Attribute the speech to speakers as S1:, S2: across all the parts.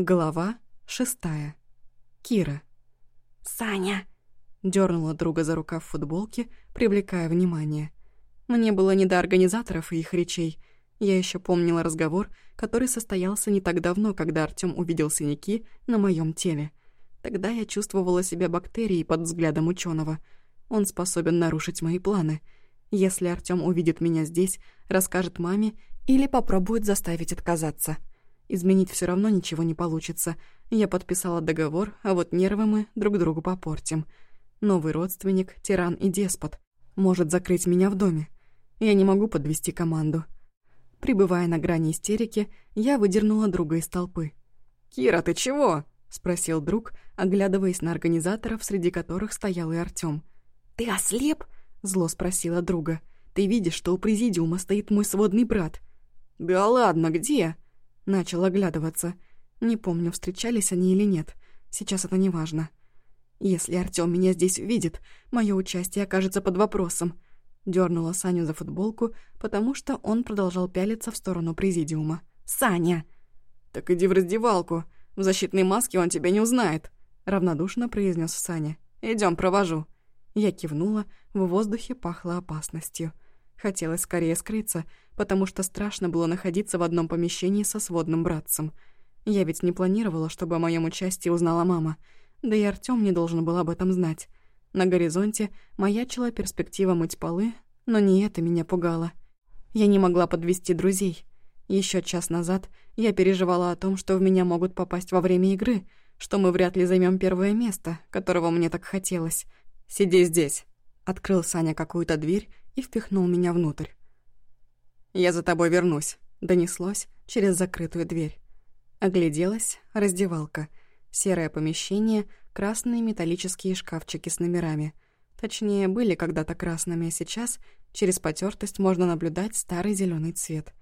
S1: Глава шестая. Кира.
S2: «Саня!»
S1: Дернула друга за рукав футболки, привлекая внимание. Мне было не до организаторов и их речей. Я еще помнила разговор, который состоялся не так давно, когда Артём увидел синяки на моем теле. Тогда я чувствовала себя бактерией под взглядом ученого. Он способен нарушить мои планы. Если Артём увидит меня здесь, расскажет маме или попробует заставить отказаться. Изменить все равно ничего не получится. Я подписала договор, а вот нервы мы друг другу попортим. Новый родственник, тиран и деспот. Может закрыть меня в доме. Я не могу подвести команду. Прибывая на грани истерики, я выдернула друга из толпы.
S3: «Кира, ты чего?»
S1: — спросил друг, оглядываясь на организаторов, среди которых стоял и Артём.
S2: «Ты ослеп?»
S1: — зло спросила друга. «Ты видишь, что у президиума стоит мой сводный брат?»
S3: «Да ладно, где?»
S1: Начал оглядываться. Не помню, встречались они или нет. Сейчас это не важно. Если Артём меня здесь увидит, мое участие окажется под вопросом. Дёрнула Саню за футболку, потому что он продолжал пялиться в сторону президиума. «Саня!»
S3: «Так иди в раздевалку. В защитной маске он тебя не узнает», — равнодушно произнес Саня. Идем, провожу».
S1: Я кивнула, в воздухе пахло опасностью. Хотелось скорее скрыться, потому что страшно было находиться в одном помещении со сводным братцем. Я ведь не планировала, чтобы о моем участии узнала мама. Да и Артём не должен был об этом знать. На горизонте маячила перспектива мыть полы, но не это меня пугало. Я не могла подвести друзей. Еще час назад я переживала о том, что в меня могут попасть во время игры, что мы вряд ли займем первое место, которого мне так хотелось.
S3: «Сиди здесь», —
S1: открыл Саня какую-то дверь и впихнул меня внутрь.
S3: «Я за тобой вернусь», —
S1: донеслось через закрытую дверь. Огляделась, раздевалка. Серое помещение, красные металлические шкафчики с номерами. Точнее, были когда-то красными, а сейчас через потертость можно наблюдать старый зеленый цвет.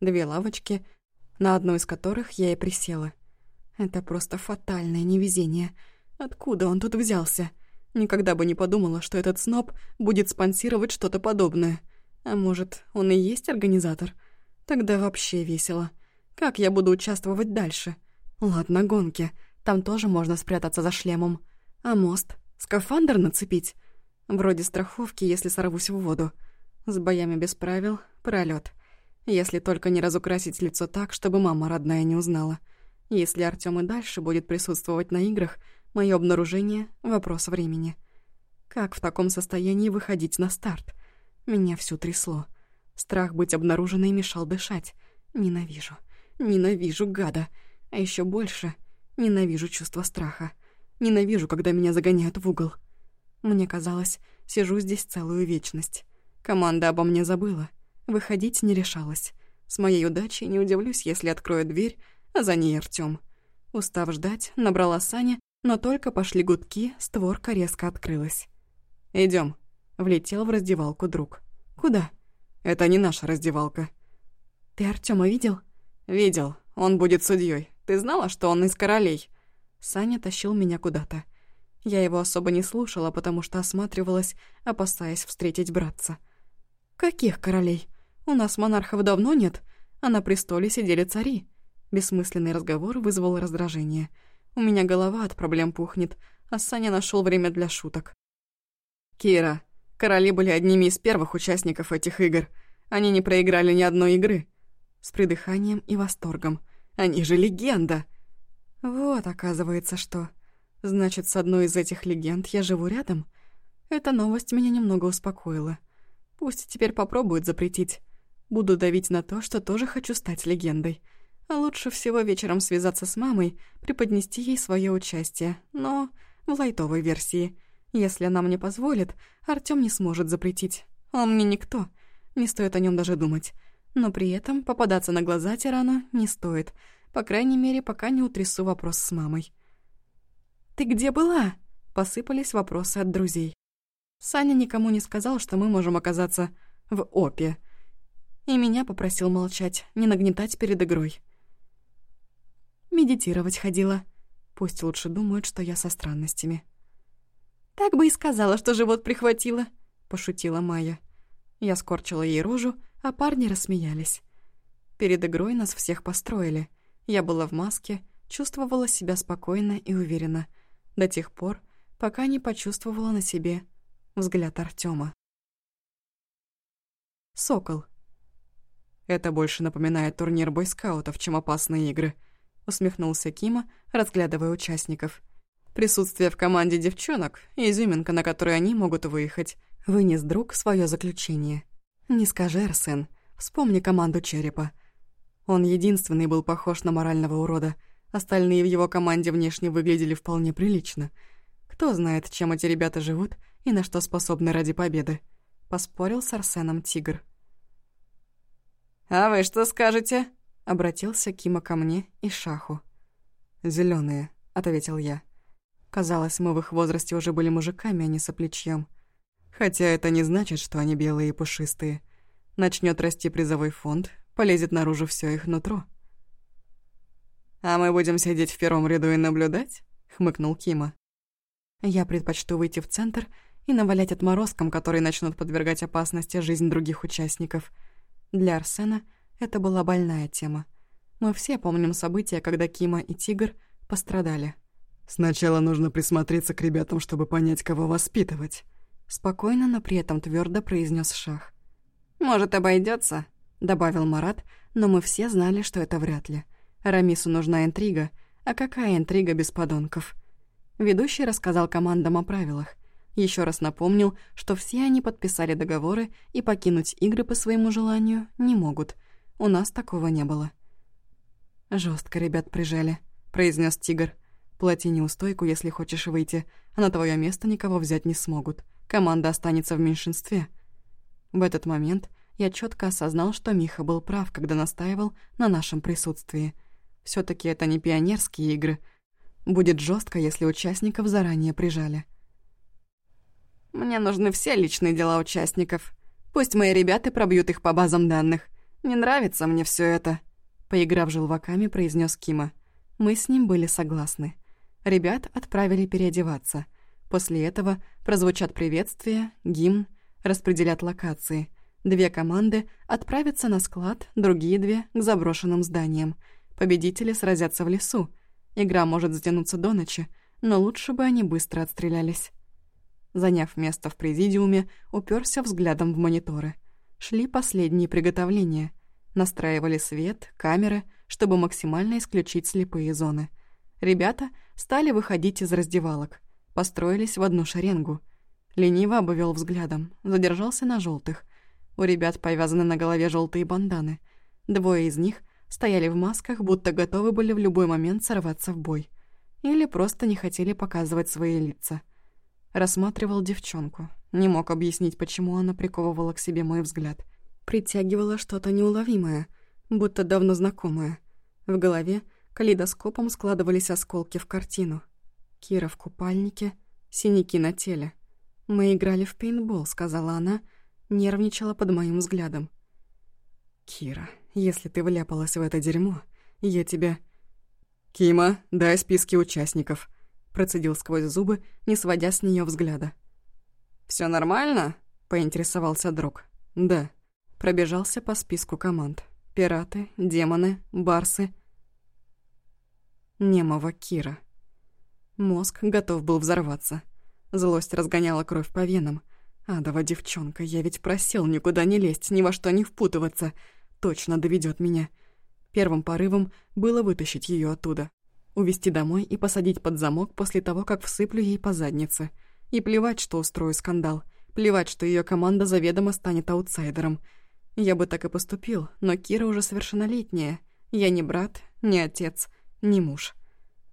S1: Две лавочки, на одну из которых я и присела. Это просто фатальное невезение. Откуда он тут взялся? Никогда бы не подумала, что этот сноб будет спонсировать что-то подобное. А может, он и есть организатор? Тогда вообще весело. Как я буду участвовать дальше? Ладно, гонки. Там тоже можно спрятаться за шлемом. А мост? Скафандр нацепить? Вроде страховки, если сорвусь в воду. С боями без правил — пролет. Если только не разукрасить лицо так, чтобы мама родная не узнала. Если Артём и дальше будет присутствовать на играх — Мое обнаружение — вопрос времени. Как в таком состоянии выходить на старт? Меня всю трясло. Страх быть обнаруженной мешал дышать. Ненавижу. Ненавижу гада. А еще больше ненавижу чувство страха. Ненавижу, когда меня загоняют в угол. Мне казалось, сижу здесь целую вечность. Команда обо мне забыла. Выходить не решалась. С моей удачей не удивлюсь, если открою дверь, а за ней Артём. Устав ждать, набрала Саня но только пошли гудки, створка резко открылась. Идем. Влетел в раздевалку друг. «Куда?»
S3: «Это не наша раздевалка».
S1: «Ты Артема видел?»
S3: «Видел. Он будет судьей. Ты знала, что он из королей?»
S1: Саня тащил меня куда-то. Я его особо не слушала, потому что осматривалась, опасаясь встретить братца. «Каких королей? У нас монархов давно нет, а на престоле сидели цари». Бессмысленный разговор вызвал раздражение – у меня голова от проблем пухнет, а Саня нашел время для шуток.
S3: «Кира, короли были одними из первых участников этих игр. Они не проиграли ни одной игры».
S1: С придыханием и восторгом. «Они же легенда!» «Вот, оказывается, что. Значит, с одной из этих легенд я живу рядом?» Эта новость меня немного успокоила. Пусть теперь попробуют запретить. Буду давить на то, что тоже хочу стать легендой. А лучше всего вечером связаться с мамой, преподнести ей свое участие, но в лайтовой версии. Если она мне позволит, Артём не сможет запретить. Он мне никто, не стоит о нем даже думать. Но при этом попадаться на глаза тирану не стоит, по крайней мере, пока не утрясу вопрос с мамой. «Ты где была?» — посыпались вопросы от друзей. Саня никому не сказал, что мы можем оказаться в ОПе. И меня попросил молчать, не нагнетать перед игрой. Медитировать ходила. Пусть лучше думают, что я со странностями. «Так бы и сказала, что живот прихватило», — пошутила Майя. Я скорчила ей рожу, а парни рассмеялись. Перед игрой нас всех построили. Я была в маске, чувствовала себя спокойно и уверенно, до тех пор, пока не почувствовала на себе взгляд Артема. Сокол. Это больше напоминает турнир бойскаутов, чем опасные игры, усмехнулся Кима, разглядывая участников. Присутствие в команде девчонок — изюминка, на которой они могут выехать. Вынес друг свое заключение. Не скажи, Арсен, вспомни команду Черепа. Он единственный был похож на морального урода. Остальные в его команде внешне выглядели вполне прилично. Кто знает, чем эти ребята живут и на что способны ради победы. Поспорил с Арсеном Тигр.
S3: «А вы что скажете?»
S1: Обратился Кима ко мне и Шаху.
S3: Зеленые, ответил я.
S1: Казалось, мы в их возрасте уже были мужиками, а не соплечьем.
S3: Хотя это не значит, что они белые и пушистые. Начнет расти призовой фонд, полезет наружу все их нутро. «А мы будем сидеть в первом ряду и наблюдать?» — хмыкнул Кима.
S1: «Я предпочту выйти в центр и навалять отморозкам, которые начнут подвергать опасности жизнь других участников. Для Арсена это была больная тема. Мы все помним события, когда Кима и Тигр пострадали.
S3: Сначала нужно присмотреться к ребятам, чтобы понять, кого воспитывать.
S1: Спокойно, но при этом твердо произнес Шах.
S3: «Может, обойдется,
S1: добавил Марат, но мы все знали, что это вряд ли. Рамису нужна интрига, а какая интрига без подонков? Ведущий рассказал командам о правилах. Еще раз напомнил, что все они подписали договоры и покинуть игры по своему желанию не могут. У нас такого не было. Жестко ребят прижали», — произнес Тигр. Плати неустойку, если хочешь выйти, а на твое место никого взять не смогут. Команда останется в меньшинстве. В этот момент я четко осознал, что Миха был прав, когда настаивал на нашем присутствии. все таки это не пионерские игры. Будет жестко, если участников заранее прижали.
S3: Мне нужны все личные дела участников. Пусть мои ребята пробьют их по базам данных. Не нравится мне все это.
S1: Поиграв желваками, произнес Кима. Мы с ним были согласны. Ребят отправили переодеваться. После этого прозвучат приветствия, гимн, распределят локации. Две команды отправятся на склад, другие две — к заброшенным зданиям. Победители сразятся в лесу. Игра может затянуться до ночи, но лучше бы они быстро отстрелялись. Заняв место в президиуме, уперся взглядом в мониторы. Шли последние приготовления. Настраивали свет, камеры, чтобы максимально исключить слепые зоны — Ребята стали выходить из раздевалок, построились в одну шеренгу. Лениво обвел взглядом, задержался на желтых. У ребят повязаны на голове желтые банданы. Двое из них стояли в масках, будто готовы были в любой момент сорваться в бой. Или просто не хотели показывать свои лица. Рассматривал девчонку. Не мог объяснить, почему она приковывала к себе мой взгляд. Притягивала что-то неуловимое, будто давно знакомое. В голове Калейдоскопом складывались осколки в картину. Кира в купальнике, синяки на теле. «Мы играли в пейнтбол», — сказала она, нервничала под моим взглядом. «Кира, если ты вляпалась в это дерьмо, я тебя...»
S3: «Кима, дай списки участников», —
S1: процедил сквозь зубы, не сводя с нее взгляда.
S3: Все нормально?» — поинтересовался друг.
S1: «Да». Пробежался по списку команд. Пираты, демоны, барсы — немого Кира. Мозг готов был взорваться. Злость разгоняла кровь по венам. Адова девчонка, я ведь просил никуда не лезть, ни во что не впутываться. Точно доведет меня. Первым порывом было вытащить ее оттуда. Увести домой и посадить под замок после того, как всыплю ей по заднице. И плевать, что устрою скандал. Плевать, что ее команда заведомо станет аутсайдером. Я бы так и поступил, но Кира уже совершеннолетняя. Я не брат, не отец — не муж.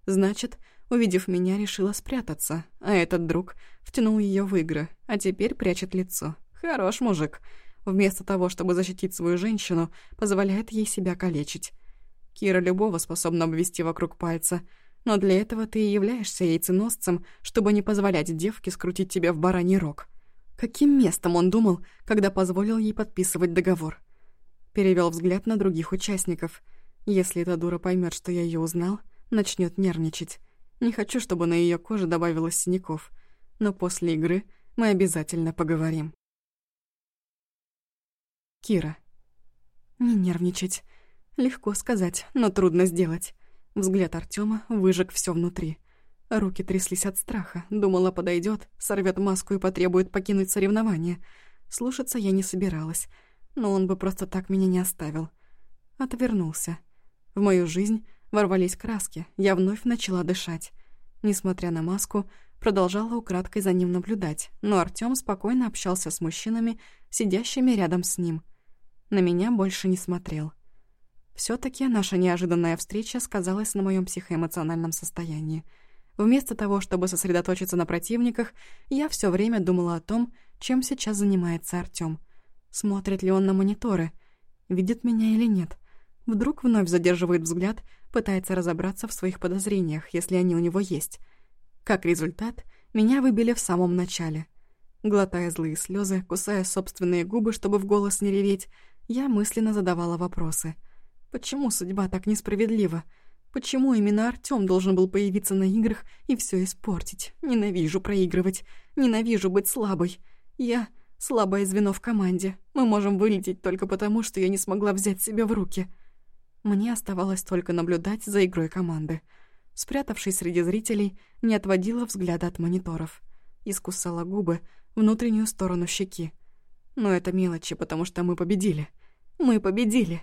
S1: Значит, увидев меня, решила спрятаться, а этот друг втянул ее в игры, а теперь прячет лицо. Хорош мужик. Вместо того, чтобы защитить свою женщину, позволяет ей себя калечить. Кира любого способна обвести вокруг пальца, но для этого ты и являешься яйценосцем, чтобы не позволять девке скрутить тебя в бараний рог. Каким местом он думал, когда позволил ей подписывать договор? Перевел взгляд на других участников. Если эта дура поймет, что я ее узнал, начнет нервничать. Не хочу, чтобы на ее коже добавилось синяков. Но после игры мы обязательно поговорим. Кира. Не нервничать. Легко сказать, но трудно сделать. Взгляд Артема выжег все внутри. Руки тряслись от страха. Думала, подойдет, сорвет маску и потребует покинуть соревнование. Слушаться я не собиралась. Но он бы просто так меня не оставил. Отвернулся. В мою жизнь ворвались краски. Я вновь начала дышать. Несмотря на маску, продолжала украдкой за ним наблюдать, но Артём спокойно общался с мужчинами, сидящими рядом с ним. На меня больше не смотрел. все таки наша неожиданная встреча сказалась на моем психоэмоциональном состоянии. Вместо того, чтобы сосредоточиться на противниках, я все время думала о том, чем сейчас занимается Артём. Смотрит ли он на мониторы? Видит меня или нет? Вдруг вновь задерживает взгляд, пытается разобраться в своих подозрениях, если они у него есть. Как результат, меня выбили в самом начале. Глотая злые слезы, кусая собственные губы, чтобы в голос не реветь, я мысленно задавала вопросы. Почему судьба так несправедлива? Почему именно Артём должен был появиться на играх и все испортить? Ненавижу проигрывать. Ненавижу быть слабой. Я слабое звено в команде. Мы можем вылететь только потому, что я не смогла взять себя в руки. Мне оставалось только наблюдать за игрой команды. Спрятавшись среди зрителей, не отводила взгляда от мониторов. Искусала губы, внутреннюю сторону щеки. Но это мелочи, потому что мы победили. Мы победили.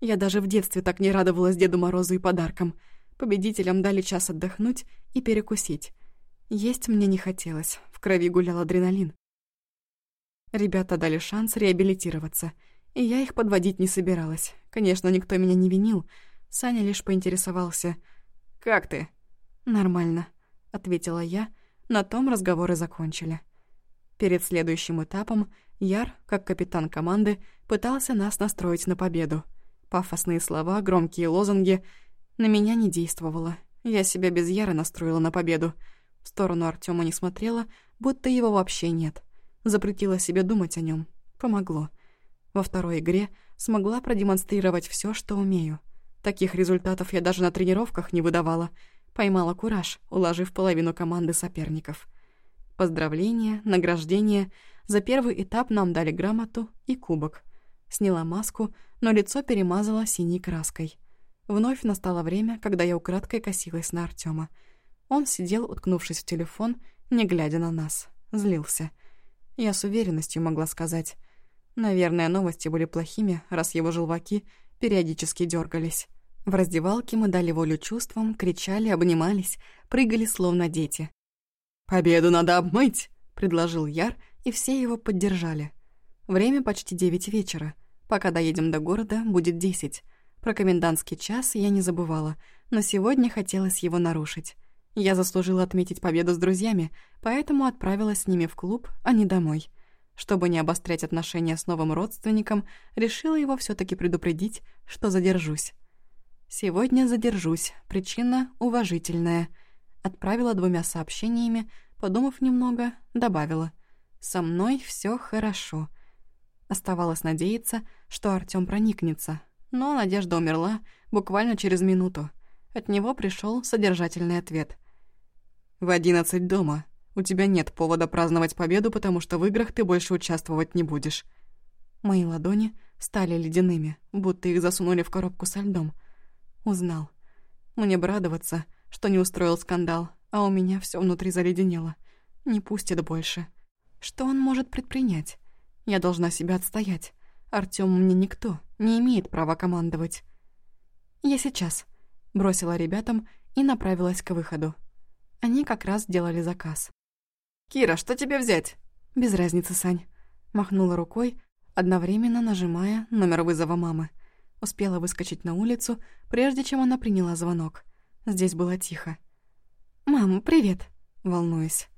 S1: Я даже в детстве так не радовалась Деду Морозу и подаркам. Победителям дали час отдохнуть и перекусить. Есть мне не хотелось, в крови гулял адреналин. Ребята дали шанс реабилитироваться, и я их подводить не собиралась. Конечно, никто меня не винил. Саня лишь поинтересовался. «Как ты?» «Нормально», — ответила я. На том разговоры закончили. Перед следующим этапом Яр, как капитан команды, пытался нас настроить на победу. Пафосные слова, громкие лозунги. На меня не действовало. Я себя без Яра настроила на победу. В сторону Артема не смотрела, будто его вообще нет. Запретила себе думать о нем. Помогло. Во второй игре смогла продемонстрировать все, что умею. Таких результатов я даже на тренировках не выдавала. Поймала кураж, уложив половину команды соперников. Поздравления, награждения. За первый этап нам дали грамоту и кубок. Сняла маску, но лицо перемазала синей краской. Вновь настало время, когда я украдкой косилась на Артема. Он сидел, уткнувшись в телефон, не глядя на нас. Злился. Я с уверенностью могла сказать. Наверное, новости были плохими, раз его желваки периодически дергались. В раздевалке мы дали волю чувствам, кричали, обнимались, прыгали словно дети. «Победу надо обмыть!» — предложил Яр, и все его поддержали. Время почти девять вечера. Пока доедем до города, будет десять. Про комендантский час я не забывала, но сегодня хотелось его нарушить. Я заслужила отметить победу с друзьями, поэтому отправилась с ними в клуб, а не домой. Чтобы не обострять отношения с новым родственником, решила его все таки предупредить, что задержусь. Сегодня задержусь, причина уважительная. Отправила двумя сообщениями, подумав немного, добавила. «Со мной все хорошо». Оставалось надеяться, что Артём проникнется, но надежда умерла буквально через минуту. От него пришел содержательный ответ. В одиннадцать дома. У тебя нет повода праздновать победу, потому что в играх ты больше участвовать не будешь». Мои ладони стали ледяными, будто их засунули в коробку со льдом. Узнал. Мне бы радоваться, что не устроил скандал, а у меня все внутри заледенело. Не пустит больше. Что он может предпринять? Я должна себя отстоять. Артём мне никто, не имеет права командовать. «Я сейчас», — бросила ребятам и направилась к выходу. Они как раз делали заказ.
S3: «Кира, что тебе взять?»
S1: «Без разницы, Сань». Махнула рукой, одновременно нажимая номер вызова мамы. Успела выскочить на улицу, прежде чем она приняла звонок. Здесь было тихо. «Мам, привет!» — волнуюсь.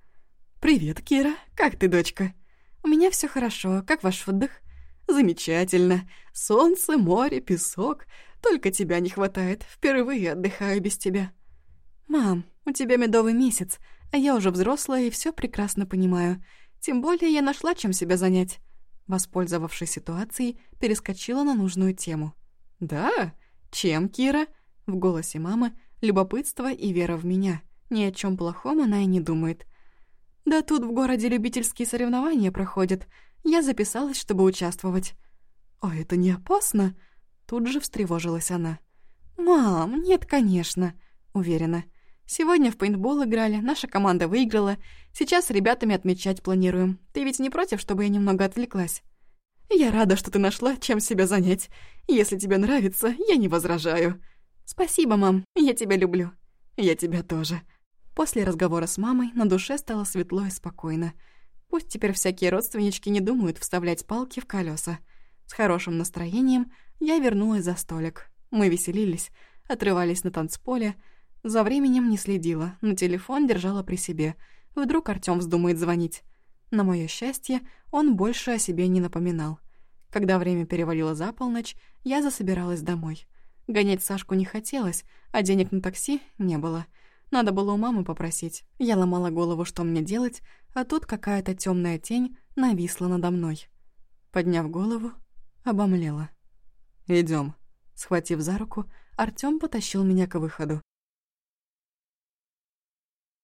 S3: «Привет, Кира. Как ты, дочка?»
S1: «У меня все хорошо. Как ваш отдых?»
S3: «Замечательно. Солнце, море, песок. Только тебя не хватает. Впервые отдыхаю без тебя».
S1: «Мам, у тебя медовый месяц, а я уже взрослая и все прекрасно понимаю. Тем более я нашла, чем себя занять». Воспользовавшись ситуацией, перескочила на нужную тему.
S3: «Да? Чем, Кира?» В голосе мамы любопытство и вера в меня.
S1: Ни о чем плохом она и не думает. «Да тут в городе любительские соревнования проходят. Я записалась, чтобы участвовать».
S3: «А это не опасно?»
S1: Тут же встревожилась она. «Мам, нет, конечно», — уверена. «Сегодня в пейнтбол играли, наша команда выиграла. Сейчас с ребятами отмечать планируем. Ты ведь не против, чтобы я немного отвлеклась?» «Я рада, что ты нашла, чем себя занять. Если тебе нравится, я не возражаю». «Спасибо, мам, я тебя люблю». «Я тебя тоже». После разговора с мамой на душе стало светло и спокойно. Пусть теперь всякие родственнички не думают вставлять палки в колеса. С хорошим настроением я вернулась за столик. Мы веселились, отрывались на танцполе. За временем не следила, но телефон держала при себе. Вдруг Артём вздумает звонить. На моё счастье, он больше о себе не напоминал. Когда время перевалило за полночь, я засобиралась домой. Гонять Сашку не хотелось, а денег на такси не было. Надо было у мамы попросить. Я ломала голову, что мне делать, а тут какая-то темная тень нависла надо мной. Подняв голову, обомлела. Идем. Схватив за руку, Артём потащил меня к выходу.